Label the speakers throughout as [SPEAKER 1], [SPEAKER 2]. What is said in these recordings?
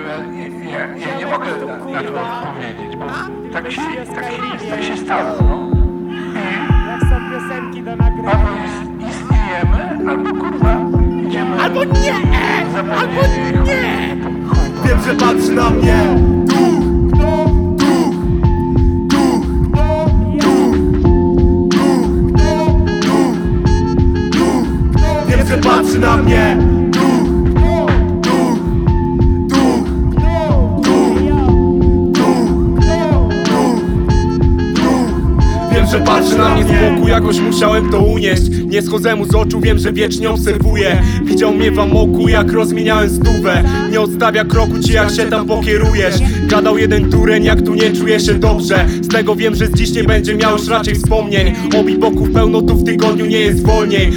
[SPEAKER 1] ja, ja, ja nie mogę na, to powiedzieć, bo tak się, tak jest, tak się stało, no.
[SPEAKER 2] Jak są piosenki do nagrania.
[SPEAKER 1] albo ist, istniejemy, albo kurwa idziemy...
[SPEAKER 2] Albo nie! Albo nie!
[SPEAKER 3] Wiem, że patrzy na mnie Że patrzy na mnie z boku, jakoś musiałem to unieść. Nie schodzę mu z oczu, wiem, że wiecznie obserwuje Widział mnie w amoku, jak rozmieniałem stówę. Nie odstawia kroku ci, jak się tam pokierujesz. Gadał jeden tureń, jak tu nie czuję się dobrze. Z tego wiem, że z dziś nie będzie miał już raczej wspomnień. Obi boków pełno, tu w tygodniu nie jest wolniej.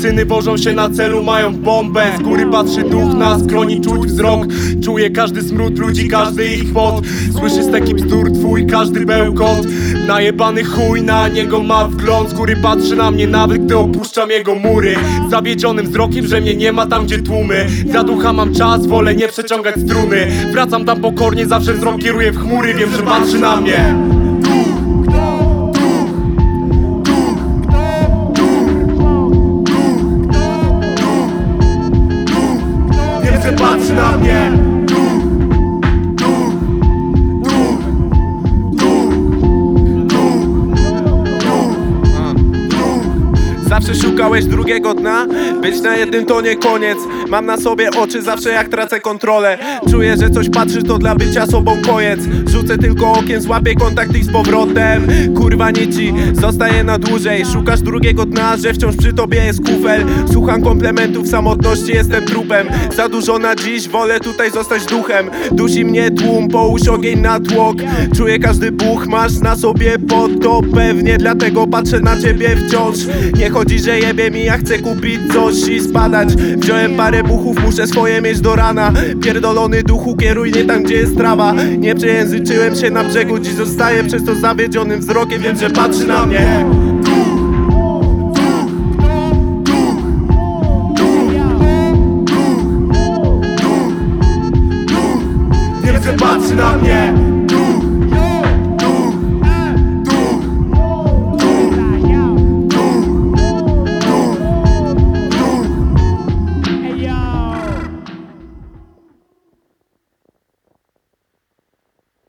[SPEAKER 3] Syny wożą się na celu, mają bombę. Z góry patrzy duch na skroni, czuć wzrok. Czuję każdy smród ludzi, każdy ich pot. Słyszysz taki bzdur twój, każdy bełkot. Najebany chuj na niego ma wgląd. Z góry patrzy na mnie nawet gdy opuszczam jego mury. Zawiedzionym wzrokiem, że mnie nie ma tam gdzie tłumy. Za ducha mam czas, wolę nie przeciągać struny. Wracam tam pokornie, zawsze wzrok kieruję w chmury. Wiem, że patrzy na mnie. Wiem, że patrzy na mnie
[SPEAKER 4] Zawsze szukałeś drugiego dna? Być na jednym to nie koniec. Mam na sobie oczy zawsze jak tracę kontrolę. Czuję, że coś patrzy to dla bycia sobą koniec. Rzucę tylko okiem, złapię kontakt i z powrotem. Kurwa nie ci, zostaję na dłużej. Szukasz drugiego dna, że wciąż przy tobie jest kufel. Słucham komplementów, samotności jestem trupem. Za dużo na dziś, wolę tutaj zostać duchem. Dusi mnie tłum, połóż ogień na tłok. Czuję każdy buch, masz na sobie pod to Pewnie. Dlatego patrzę na ciebie wciąż. Nie chodzi, że jebie mi, ja chcę kupić coś i spadać. Wziąłem parę buchów, muszę swoje mieć do rana. Pierdolony duchu, kieruj nie tam, gdzie jest trawa. Nie przejęzyczyłem się na brzegu, dziś zostaję przez to zawiedzionym wzrokiem. Wiem, że patrzy na mnie.
[SPEAKER 3] Wiem, że patrzy na mnie